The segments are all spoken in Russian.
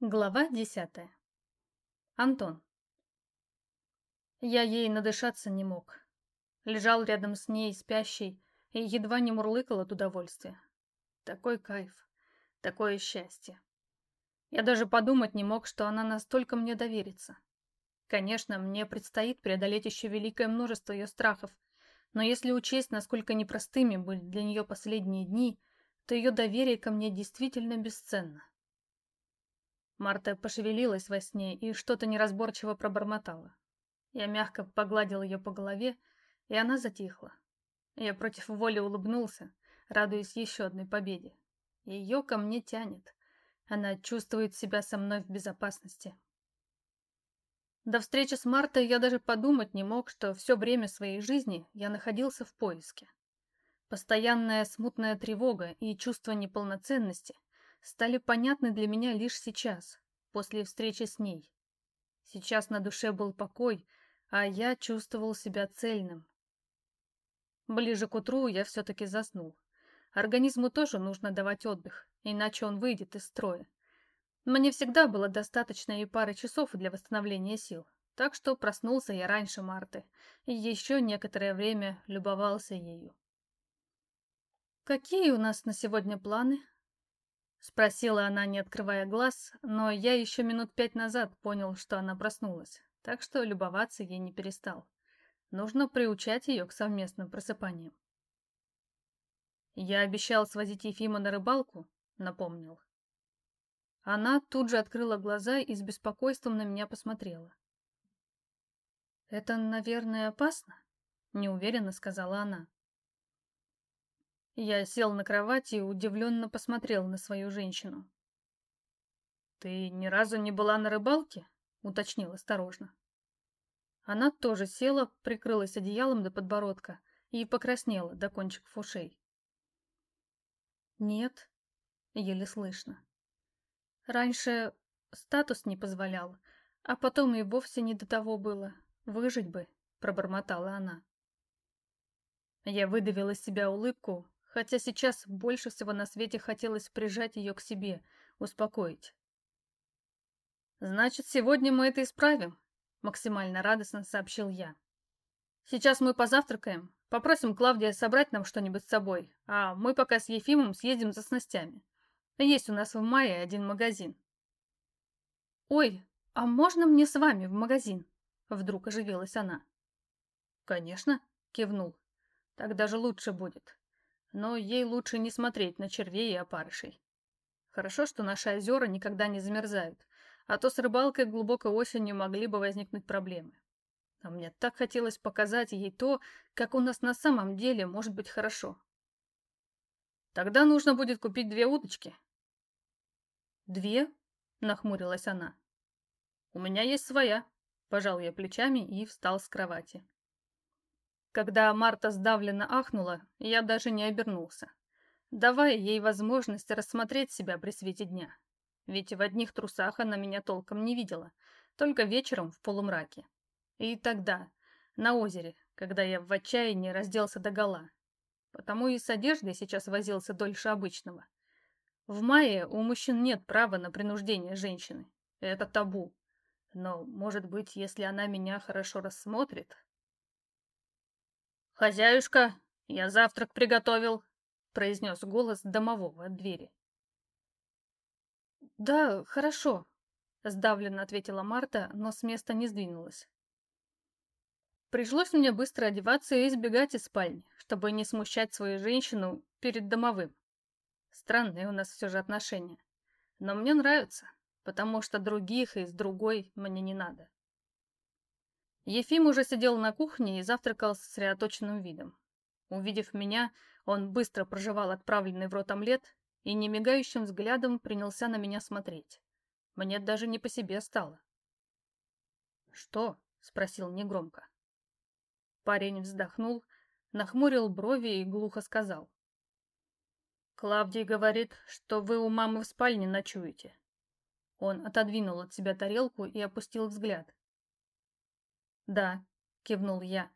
Глава десятая. Антон. Я ей надышаться не мог. Лежал рядом с ней, спящей, и едва не мурлыкал от удовольствия. Такой кайф, такое счастье. Я даже подумать не мог, что она настолько мне доверится. Конечно, мне предстоит преодолеть еще великое множество ее страхов, но если учесть, насколько непростыми были для нее последние дни, то ее доверие ко мне действительно бесценно. Марта пошевелилась во сне и что-то неразборчиво пробормотала. Я мягко погладил ее по голове, и она затихла. Я против воли улыбнулся, радуясь еще одной победе. Ее ко мне тянет. Она чувствует себя со мной в безопасности. До встречи с Мартой я даже подумать не мог, что все время своей жизни я находился в поиске. Постоянная смутная тревога и чувство неполноценности стали понятны для меня лишь сейчас, после встречи с ней. Сейчас на душе был покой, а я чувствовал себя цельным. Ближе к утру я все-таки заснул. Организму тоже нужно давать отдых, иначе он выйдет из строя. Мне всегда было достаточно и пары часов для восстановления сил, так что проснулся я раньше Марты и еще некоторое время любовался ею. «Какие у нас на сегодня планы?» Спросила она, не открывая глаз, но я еще минут пять назад понял, что она проснулась, так что любоваться ей не перестал. Нужно приучать ее к совместным просыпаниям. «Я обещал свозить Ефима на рыбалку», — напомнил. Она тут же открыла глаза и с беспокойством на меня посмотрела. «Это, наверное, опасно?» — неуверенно сказала она. Я сел на кровати и удивленно посмотрел на свою женщину. «Ты ни разу не была на рыбалке?» — уточнил осторожно. Она тоже села, прикрылась одеялом до подбородка и покраснела до кончиков ушей. «Нет», — еле слышно. «Раньше статус не позволял, а потом и вовсе не до того было. Выжить бы», — пробормотала она. Я выдавила из себя улыбку, хотя сейчас больше всего на свете хотелось прижать ее к себе, успокоить. «Значит, сегодня мы это исправим», — максимально радостно сообщил я. «Сейчас мы позавтракаем, попросим Клавдия собрать нам что-нибудь с собой, а мы пока с Ефимом съездим за снастями. Есть у нас в мае один магазин». «Ой, а можно мне с вами в магазин?» — вдруг оживилась она. «Конечно», — кивнул. «Так даже лучше будет но ей лучше не смотреть на червей и опарышей. Хорошо, что наши озера никогда не замерзают, а то с рыбалкой глубокой осенью могли бы возникнуть проблемы. А мне так хотелось показать ей то, как у нас на самом деле может быть хорошо. Тогда нужно будет купить две удочки. Две? Нахмурилась она. У меня есть своя. Пожал я плечами и встал с кровати. Когда Марта сдавленно ахнула, я даже не обернулся, давая ей возможность рассмотреть себя при свете дня. Ведь в одних трусах она меня толком не видела, только вечером в полумраке. И тогда, на озере, когда я в отчаянии разделся догола. Потому и с одеждой сейчас возился дольше обычного. В мае у мужчин нет права на принуждение женщины. Это табу. Но, может быть, если она меня хорошо рассмотрит, «Хозяюшка, я завтрак приготовил», — произнес голос домового от двери. «Да, хорошо», — сдавленно ответила Марта, но с места не сдвинулась. Пришлось мне быстро одеваться и избегать из спальни, чтобы не смущать свою женщину перед домовым. Странные у нас все же отношения. Но мне нравится, потому что других и с другой мне не надо. Ефим уже сидел на кухне и завтракал с сосредоточенным видом. Увидев меня, он быстро прожевал отправленный в рот омлет и немигающим взглядом принялся на меня смотреть. Мне даже не по себе стало. «Что?» — спросил негромко. Парень вздохнул, нахмурил брови и глухо сказал. «Клавдий говорит, что вы у мамы в спальне ночуете». Он отодвинул от себя тарелку и опустил взгляд. «Да», — кивнул я.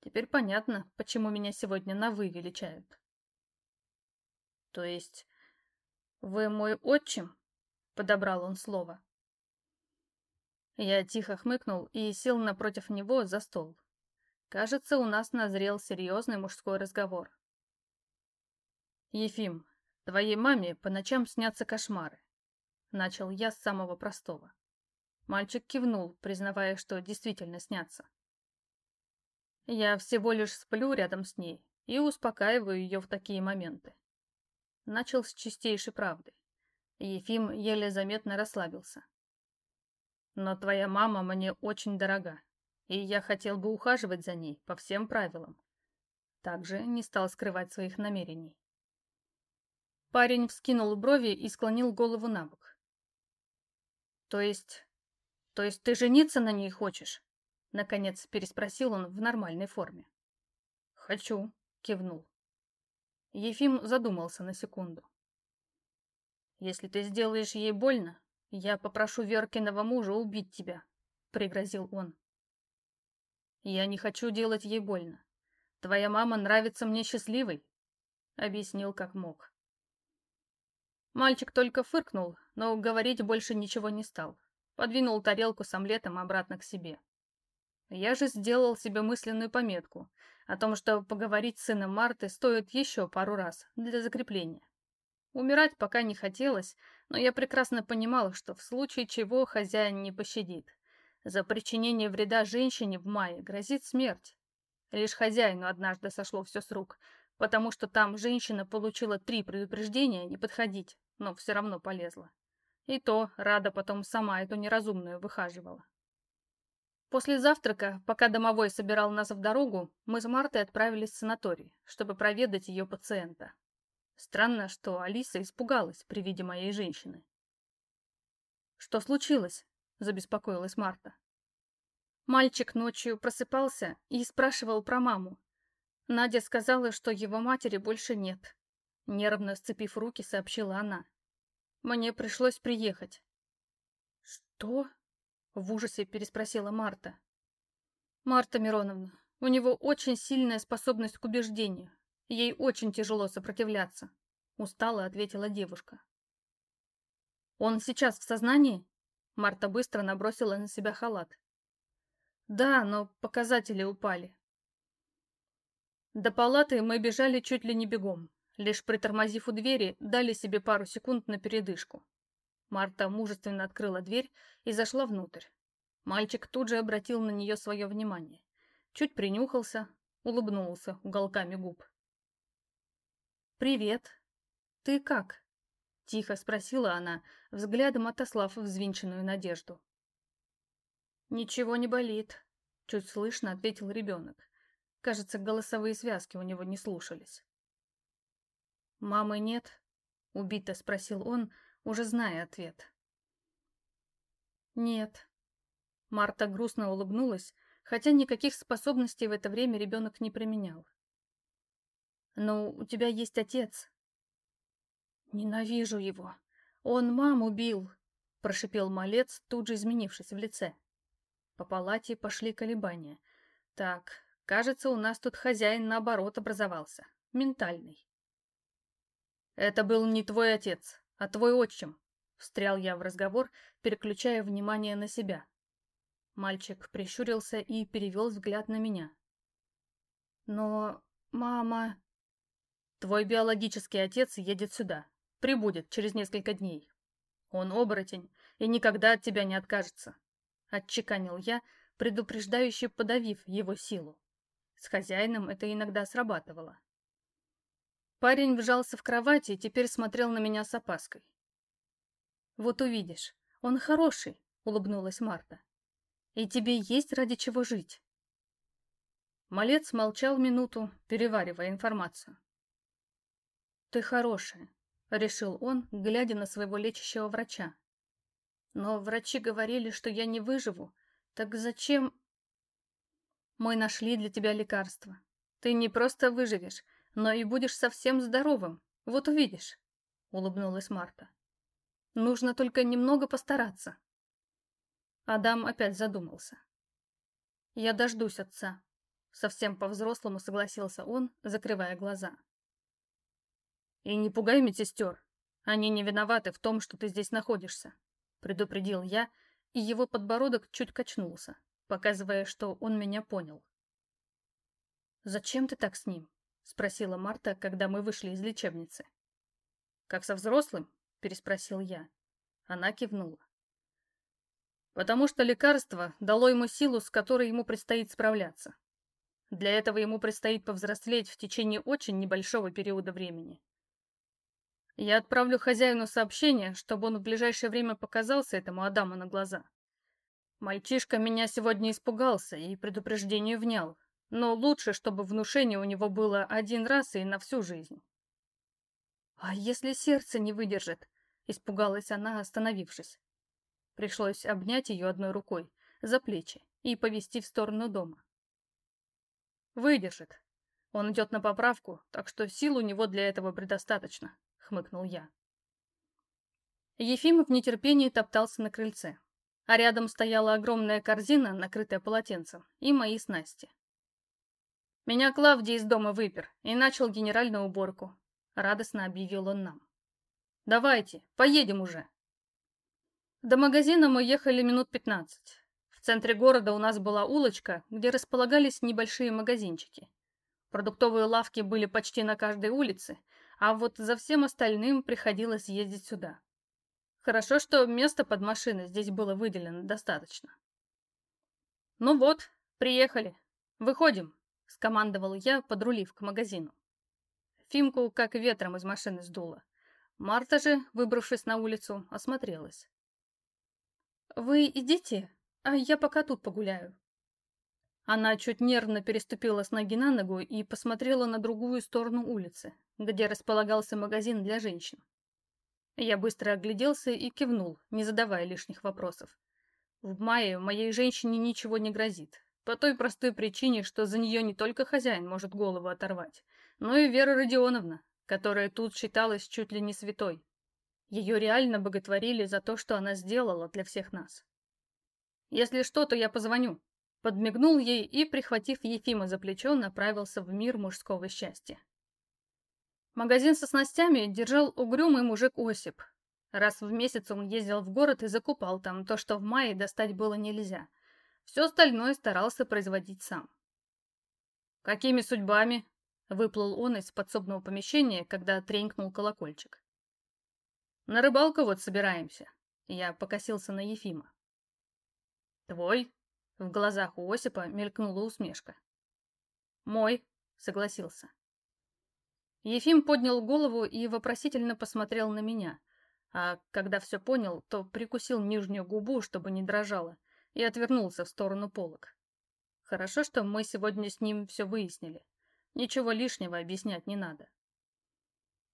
«Теперь понятно, почему меня сегодня на «вы» величают». «То есть вы мой отчим?» подобрал он слово. Я тихо хмыкнул и сел напротив него за стол. Кажется, у нас назрел серьезный мужской разговор. «Ефим, твоей маме по ночам снятся кошмары», — начал я с самого простого. Мальчик кивнул, признавая, что действительно снятся. Я всего лишь сплю рядом с ней и успокаиваю ее в такие моменты. Начал с чистейшей правды. Ефим еле заметно расслабился. Но твоя мама мне очень дорога, и я хотел бы ухаживать за ней по всем правилам. Также не стал скрывать своих намерений. Парень вскинул брови и склонил голову на бок. То есть... То есть ты жениться на ней хочешь? Наконец переспросил он в нормальной форме. «Хочу», — кивнул. Ефим задумался на секунду. «Если ты сделаешь ей больно, я попрошу Веркиного мужа убить тебя», — пригрозил он. «Я не хочу делать ей больно. Твоя мама нравится мне счастливой», — объяснил как мог. Мальчик только фыркнул, но говорить больше ничего не стал. Подвинул тарелку с омлетом обратно к себе. Я же сделал себе мысленную пометку о том, что поговорить с сыном Марты стоит еще пару раз для закрепления. Умирать пока не хотелось, но я прекрасно понимал, что в случае чего хозяин не пощадит. За причинение вреда женщине в мае грозит смерть. Лишь хозяину однажды сошло все с рук, потому что там женщина получила три предупреждения не подходить, но все равно полезла. И то Рада потом сама эту неразумную выхаживала. После завтрака, пока домовой собирал нас в дорогу, мы с Мартой отправились в санаторий, чтобы проведать ее пациента. Странно, что Алиса испугалась при виде моей женщины. «Что случилось?» – забеспокоилась Марта. Мальчик ночью просыпался и спрашивал про маму. Надя сказала, что его матери больше нет. Нервно сцепив руки, сообщила она. Мне пришлось приехать. «Что?» В ужасе переспросила Марта. Марта Мироновна, у него очень сильная способность к убеждению. Ей очень тяжело сопротивляться. Устало ответила девушка. Он сейчас в сознании? Марта быстро набросила на себя халат. Да, но показатели упали. До палаты мы бежали чуть ли не бегом. Лишь притормозив у двери, дали себе пару секунд на передышку. Марта мужественно открыла дверь и зашла внутрь. Мальчик тут же обратил на нее свое внимание. Чуть принюхался, улыбнулся уголками губ. «Привет. Ты как?» — тихо спросила она, взглядом отослав взвинченную надежду. «Ничего не болит», — чуть слышно ответил ребенок. Кажется, голосовые связки у него не слушались. «Мамы нет?» — убито спросил он, уже зная ответ. «Нет». Марта грустно улыбнулась, хотя никаких способностей в это время ребенок не применял. «Но у тебя есть отец». «Ненавижу его. Он маму бил», — прошипел малец, тут же изменившись в лице. По палате пошли колебания. «Так, кажется, у нас тут хозяин наоборот образовался. Ментальный». «Это был не твой отец», а твой отчим?» Встрял я в разговор, переключая внимание на себя. Мальчик прищурился и перевел взгляд на меня. «Но, мама...» «Твой биологический отец едет сюда. Прибудет через несколько дней. Он оборотень и никогда от тебя не откажется», — отчеканил я, предупреждающе подавив его силу. С хозяином это иногда срабатывало. Парень вжался в кровати и теперь смотрел на меня с опаской. «Вот увидишь, он хороший», — улыбнулась Марта. «И тебе есть ради чего жить». Малец молчал минуту, переваривая информацию. «Ты хорошая», — решил он, глядя на своего лечащего врача. «Но врачи говорили, что я не выживу. Так зачем...» «Мы нашли для тебя лекарство. Ты не просто выживешь, но и будешь совсем здоровым. Вот увидишь», — улыбнулась Марта. «Нужно только немного постараться». Адам опять задумался. «Я дождусь отца», — совсем по-взрослому согласился он, закрывая глаза. «И не пугай медсестер», Они не виноваты в том, что ты здесь находишься», — предупредил я, и его подбородок чуть качнулся, показывая, что он меня понял. «Зачем ты так с ним?» — спросила Марта, когда мы вышли из лечебницы. «Как со взрослым?» — переспросил я. Она кивнула. «Потому что лекарство дало ему силу, с которой ему предстоит справляться. Для этого ему предстоит повзрослеть в течение очень небольшого периода времени. Я отправлю хозяину сообщение, чтобы он в ближайшее время показался этому Адаму на глаза. Мальчишка меня сегодня испугался и предупреждение внял, но лучше, чтобы внушение у него было один раз и на всю жизнь. «А если сердце не выдержит?» — испугалась она, остановившись. Пришлось обнять ее одной рукой за плечи и повести в сторону дома. «Выдержит. Он идет на поправку, так что сил у него для этого предостаточно», — хмыкнул я. Ефимов в нетерпении топтался на крыльце, а рядом стояла огромная корзина, накрытая полотенцем, и мои снасти. Меня Клавдий из дома выпер и начал генеральную уборку, радостно объявил он нам. Давайте, поедем уже. До магазина мы ехали минут пятнадцать. В центре города у нас была улочка, где располагались небольшие магазинчики. Продуктовые лавки были почти на каждой улице, а вот за всем остальным приходилось ездить сюда. Хорошо, что места под машиной здесь было выделено достаточно. «Ну вот, приехали. Выходим», — скомандовал я, подрулив к магазину. Фимку как ветром из машины сдуло. Марта же, выбравшись на улицу, осмотрелась. «Вы идите, а я пока тут погуляю». Она чуть нервно переступила с ноги на ногу и посмотрела на другую сторону улицы, где располагался магазин для женщин. Я быстро огляделся и кивнул, не задавая лишних вопросов. В мае моей женщине ничего не грозит, по той простой причине, что за нее не только хозяин может голову оторвать, но и Вера Родионовна, которая тут считалась чуть ли не святой. Ее реально боготворили за то, что она сделала для всех нас. «Если что, то я позвоню», — подмигнул ей и, прихватив Ефима за плечо, направился в мир мужского счастья. Магазин со снастями держал угрюмый мужик Осип. Раз в месяц он ездил в город и закупал там то, что в мае достать было нельзя. Все остальное старался производить сам. «Какими судьбами?» Выплыл он из подсобного помещения, когда тренькнул колокольчик. «На рыбалку вот собираемся». Я покосился на Ефима. «Твой?» В глазах у Осипа мелькнула усмешка. «Мой», — согласился. Ефим поднял голову и вопросительно посмотрел на меня, а когда все понял, то прикусил нижнюю губу, чтобы не дрожала, и отвернулся в сторону полок. Хорошо, что мы сегодня с ним все выяснили. Ничего лишнего объяснять не надо.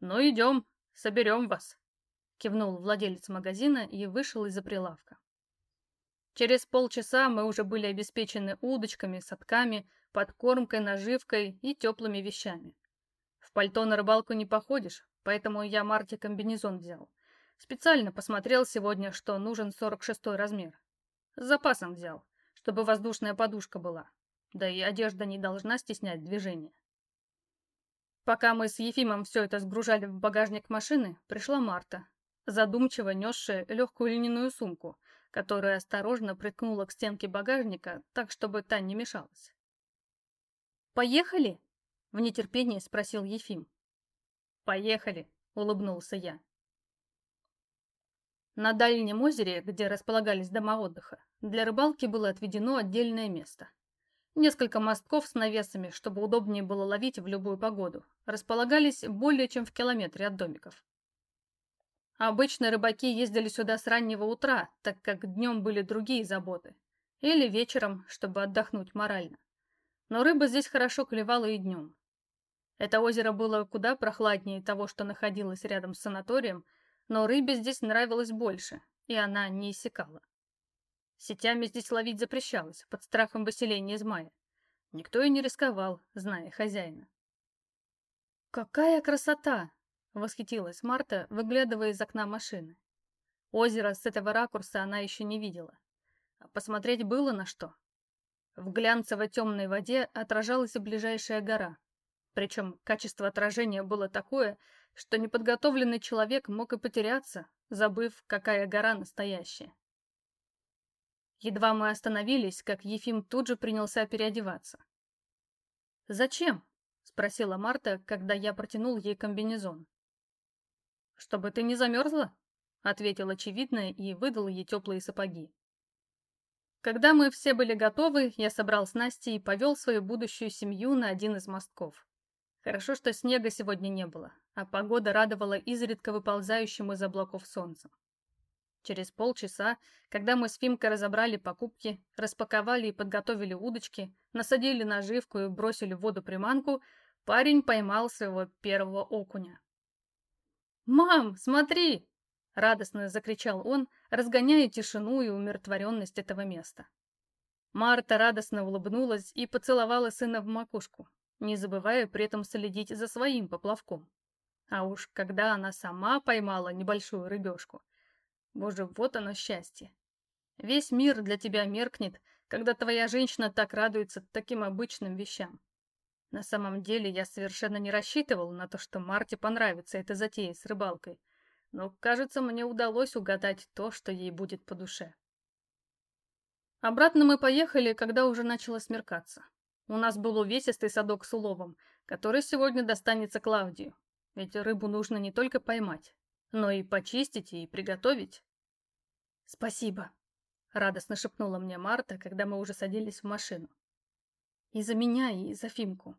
«Ну, идем, соберем вас», — кивнул владелец магазина и вышел из-за прилавка. Через полчаса мы уже были обеспечены удочками, садками, подкормкой, наживкой и теплыми вещами. В пальто на рыбалку не походишь, поэтому я Марте комбинезон взял. Специально посмотрел сегодня, что нужен 46 размер. С запасом взял, чтобы воздушная подушка была. Да и одежда не должна стеснять движение. Пока мы с Ефимом все это сгружали в багажник машины, пришла Марта, задумчиво несшая легкую льняную сумку, которую осторожно приткнула к стенке багажника, так, чтобы та не мешалась. «Поехали?» — в нетерпении спросил Ефим. «Поехали», — улыбнулся я. На дальнем озере, где располагались дома отдыха, для рыбалки было отведено отдельное место. Несколько мостков с навесами, чтобы удобнее было ловить в любую погоду, располагались более чем в километре от домиков. Обычно рыбаки ездили сюда с раннего утра, так как днем были другие заботы, или вечером, чтобы отдохнуть морально. Но рыба здесь хорошо клевала и днем. Это озеро было куда прохладнее того, что находилось рядом с санаторием, но рыбе здесь нравилось больше, и она не иссякала. Сетями здесь ловить запрещалось, под страхом выселения из мая. Никто и не рисковал, зная хозяина. «Какая красота!» — восхитилась Марта, выглядывая из окна машины. Озеро с этого ракурса она еще не видела. А посмотреть было на что. В глянцево-темной воде отражалась ближайшая гора. Причем качество отражения было такое, что неподготовленный человек мог и потеряться, забыв, какая гора настоящая. Едва мы остановились, как Ефим тут же принялся переодеваться. «Зачем?» — спросила Марта, когда я протянул ей комбинезон. «Чтобы ты не замерзла?» — ответил очевидное и выдал ей теплые сапоги. Когда мы все были готовы, я собрал снасти и повел свою будущую семью на один из мостков. Хорошо, что снега сегодня не было, а погода радовала изредка выползающим из облаков солнцем. Через полчаса, когда мы с Фимкой разобрали покупки, распаковали и подготовили удочки, насадили наживку и бросили в воду приманку, парень поймал своего первого окуня. «Мам, смотри!» — радостно закричал он, разгоняя тишину и умиротворенность этого места. Марта радостно улыбнулась и поцеловала сына в макушку не забывая при этом следить за своим поплавком. А уж когда она сама поймала небольшую рыбешку, боже, вот оно счастье. Весь мир для тебя меркнет, когда твоя женщина так радуется таким обычным вещам. На самом деле я совершенно не рассчитывал на то, что Марте понравится эта затея с рыбалкой, но, кажется, мне удалось угадать то, что ей будет по душе. Обратно мы поехали, когда уже начало смеркаться. У нас был увесистый садок с уловом, который сегодня достанется Клавдию. Ведь рыбу нужно не только поймать, но и почистить и приготовить. «Спасибо», — радостно шепнула мне Марта, когда мы уже садились в машину. «И за меня, и за Фимку».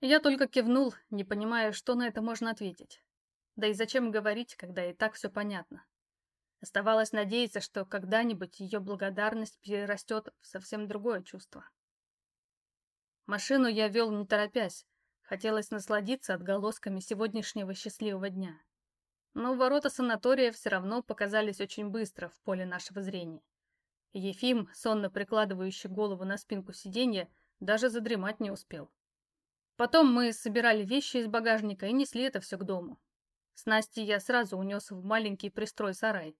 Я только кивнул, не понимая, что на это можно ответить. Да и зачем говорить, когда и так все понятно. Оставалось надеяться, что когда-нибудь ее благодарность перерастет в совсем другое чувство. Машину я вел не торопясь. Хотелось насладиться отголосками сегодняшнего счастливого дня. Но ворота санатория все равно показались очень быстро в поле нашего зрения. Ефим, сонно прикладывающий голову на спинку сиденья, даже задремать не успел. Потом мы собирали вещи из багажника и несли это все к дому. С Настей я сразу унес в маленький пристрой-сарай.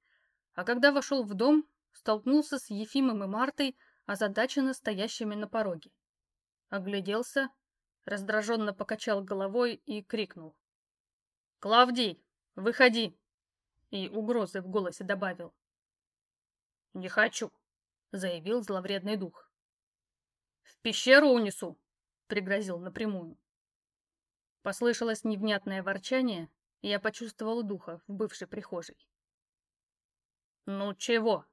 А когда вошел в дом, столкнулся с Ефимом и Мартой, озадаченно стоящими на пороге. Огляделся, раздраженно покачал головой и крикнул. «Клавдий, выходи!» И угрозы в голосе добавил. «Не хочу», — заявил зловредный дух. «В пещеру унесу», — пригрозил напрямую. Послышалось невнятное ворчание, и я почувствовал духа в бывшей прихожей. «Ну чего?»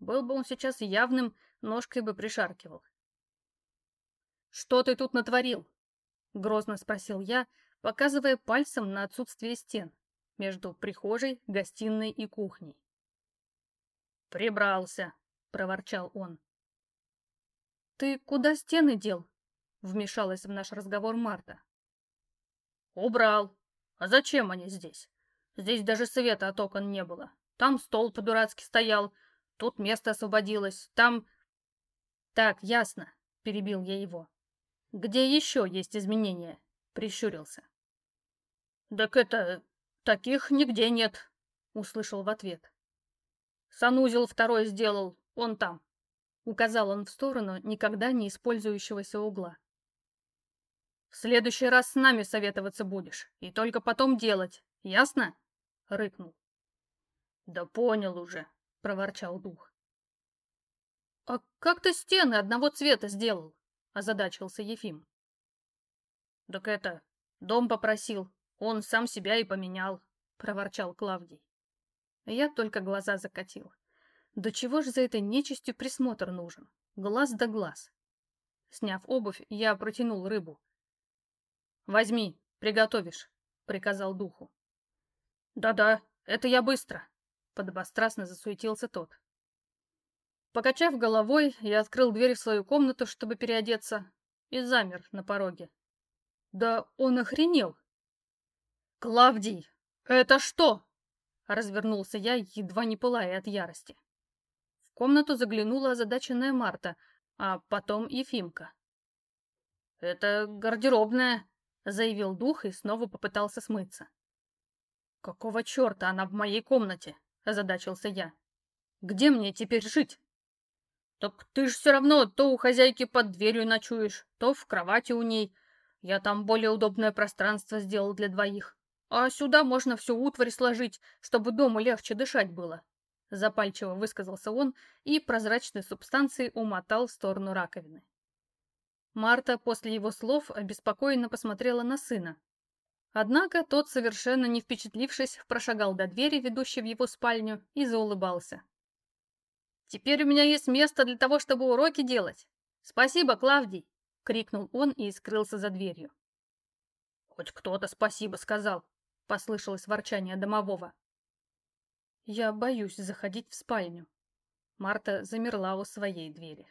Был бы он сейчас явным, ножкой бы пришаркивал. «Что ты тут натворил?» — грозно спросил я, показывая пальцем на отсутствие стен между прихожей, гостиной и кухней. «Прибрался», — проворчал он. «Ты куда стены дел?» — вмешалась в наш разговор Марта. «Убрал. А зачем они здесь? Здесь даже света от окон не было. Там стол по-дурацки стоял, тут место освободилось, там...» «Так, ясно», — перебил я его. «Где еще есть изменения?» — прищурился. «Так это... таких нигде нет», — услышал в ответ. «Санузел второй сделал, он там», — указал он в сторону никогда не использующегося угла. «В следующий раз с нами советоваться будешь, и только потом делать, ясно?» — рыкнул. «Да понял уже», — проворчал дух. «А как ты стены одного цвета сделал?» Озадачился Ефим. «Так это, дом попросил, он сам себя и поменял», — проворчал Клавдий. Я только глаза закатил. До чего же за этой нечистью присмотр нужен? Глаз да глаз. Сняв обувь, я протянул рыбу. «Возьми, приготовишь», — приказал духу. «Да-да, это я быстро», — подобострастно засуетился тот. Покачав головой, я открыл дверь в свою комнату, чтобы переодеться, и замер на пороге. Да он охренел. «Клавдий, это что?» Развернулся я, едва не пылая от ярости. В комнату заглянула озадаченная Марта, а потом Ефимка. «Это гардеробная», — заявил дух и снова попытался смыться. «Какого черта она в моей комнате?» — озадачился я. «Где мне теперь жить?» «Так ты ж все равно то у хозяйки под дверью ночуешь, то в кровати у ней. Я там более удобное пространство сделал для двоих. А сюда можно всю утварь сложить, чтобы дому легче дышать было. Запальчиво высказался он и прозрачной субстанцией умотал в сторону раковины. Марта после его слов обеспокоенно посмотрела на сына. Однако тот, совершенно не впечатлившись, прошагал до двери, ведущей в его спальню, и заулыбался. «Теперь у меня есть место для того, чтобы уроки делать. Спасибо, Клавдий!» — крикнул он и скрылся за дверью. «Хоть кто-то спасибо сказал», — послышалось ворчание домового. «Я боюсь заходить в спальню». Марта замерла у своей двери.